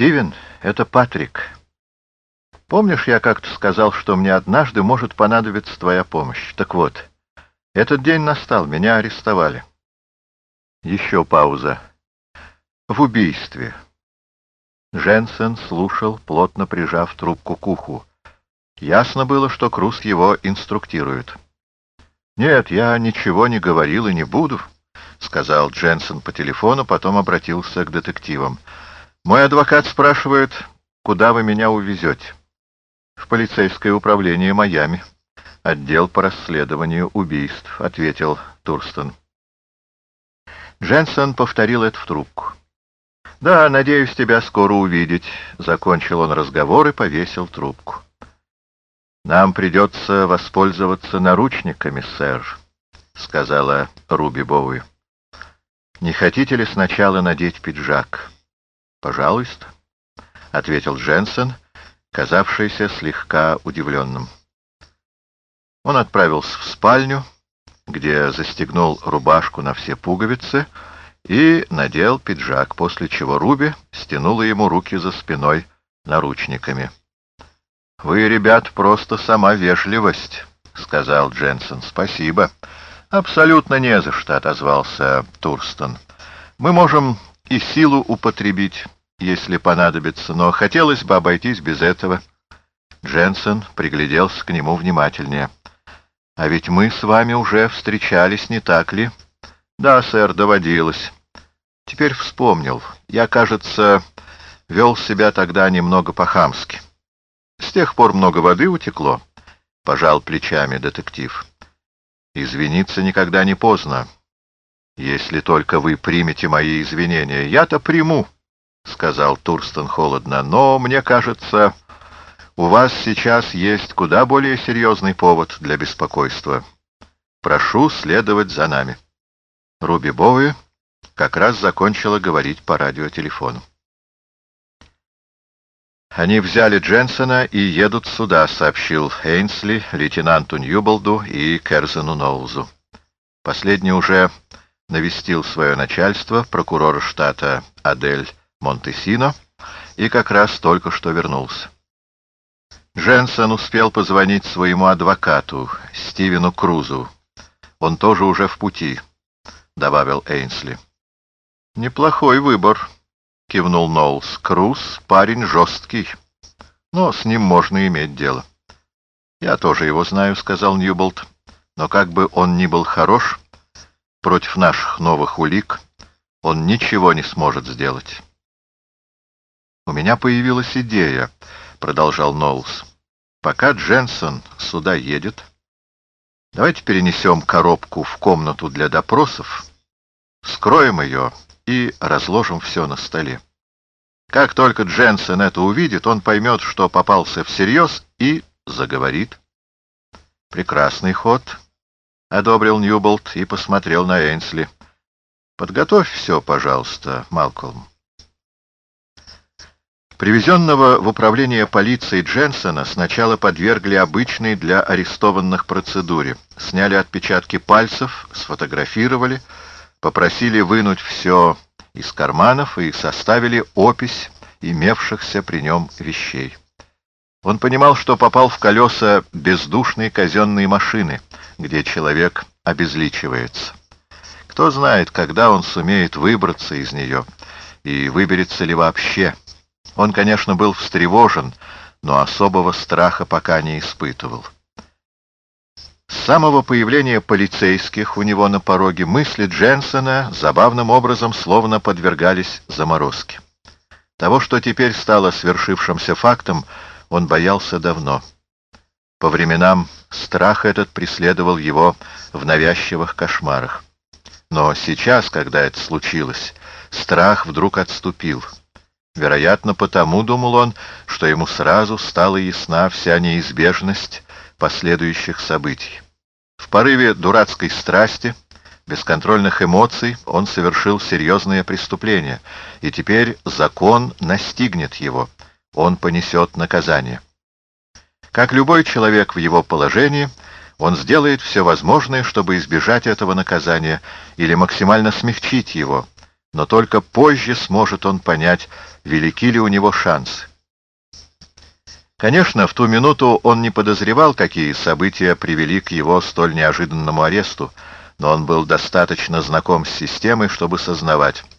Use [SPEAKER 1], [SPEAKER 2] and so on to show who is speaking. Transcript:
[SPEAKER 1] Стивен, это Патрик. Помнишь, я как-то сказал, что мне однажды может понадобиться твоя помощь? Так вот, этот день настал, меня арестовали. Еще пауза. В убийстве. Дженсен слушал, плотно прижав трубку к уху. Ясно было, что Круз его инструктирует. «Нет, я ничего не говорил и не буду», — сказал Дженсен по телефону, потом обратился к детективам. «Мой адвокат спрашивает, куда вы меня увезете?» «В полицейское управление Майами. Отдел по расследованию убийств», — ответил Турстон. Дженсен повторил это в трубку. «Да, надеюсь тебя скоро увидеть», — закончил он разговор и повесил трубку. «Нам придется воспользоваться наручниками, сэр», — сказала Руби Боуи. «Не хотите ли сначала надеть пиджак?» «Пожалуйста», — ответил Дженсен, казавшийся слегка удивленным. Он отправился в спальню, где застегнул рубашку на все пуговицы и надел пиджак, после чего Руби стянула ему руки за спиной наручниками. «Вы, ребят, просто сама вежливость», — сказал Дженсен. «Спасибо». «Абсолютно не за что», — отозвался Турстон. «Мы можем и силу употребить, если понадобится, но хотелось бы обойтись без этого». Дженсен пригляделся к нему внимательнее. «А ведь мы с вами уже встречались, не так ли?» «Да, сэр, доводилось. Теперь вспомнил. Я, кажется, вел себя тогда немного по-хамски». С тех пор много воды утекло, — пожал плечами детектив. Извиниться никогда не поздно. Если только вы примете мои извинения. Я-то приму, — сказал Турстон холодно, — но, мне кажется, у вас сейчас есть куда более серьезный повод для беспокойства. Прошу следовать за нами. Руби Боуи как раз закончила говорить по радиотелефону. «Они взяли Дженсона и едут сюда», — сообщил Эйнсли, лейтенанту Ньюболду и Керзену Ноузу. Последний уже навестил свое начальство, прокурора штата Адель Монтесино, и как раз только что вернулся. Дженсон успел позвонить своему адвокату, Стивену Крузу. Он тоже уже в пути, — добавил Эйнсли. «Неплохой выбор», — кивнул Ноулс. «Круз — парень жесткий, но с ним можно иметь дело». «Я тоже его знаю», — сказал Ньюболт. «Но как бы он ни был хорош, против наших новых улик он ничего не сможет сделать». «У меня появилась идея», — продолжал Ноулс. «Пока Дженсон сюда едет, давайте перенесем коробку в комнату для допросов, скроем ее и разложим все на столе. Как только Дженсен это увидит, он поймет, что попался всерьез и заговорит. «Прекрасный ход», — одобрил Ньюболт и посмотрел на Эйнсли. «Подготовь все, пожалуйста, Малкольм». Привезенного в управление полиции Дженсона сначала подвергли обычной для арестованных процедуре. Сняли отпечатки пальцев, сфотографировали — попросили вынуть все из карманов и составили опись имевшихся при нем вещей. Он понимал, что попал в колеса бездушной казенной машины, где человек обезличивается. Кто знает, когда он сумеет выбраться из нее, и выберется ли вообще. Он, конечно, был встревожен, но особого страха пока не испытывал. С самого появления полицейских у него на пороге мысли Дженсона забавным образом словно подвергались заморозке. Того, что теперь стало свершившимся фактом, он боялся давно. По временам страх этот преследовал его в навязчивых кошмарах. Но сейчас, когда это случилось, страх вдруг отступил. Вероятно, потому, думал он, что ему сразу стала ясна вся неизбежность последующих событий. В порыве дурацкой страсти, бесконтрольных эмоций он совершил серьезное преступление, и теперь закон настигнет его, он понесет наказание. Как любой человек в его положении, он сделает все возможное, чтобы избежать этого наказания или максимально смягчить его, но только позже сможет он понять, велики ли у него шансы. Конечно, в ту минуту он не подозревал, какие события привели к его столь неожиданному аресту, но он был достаточно знаком с системой, чтобы сознавать —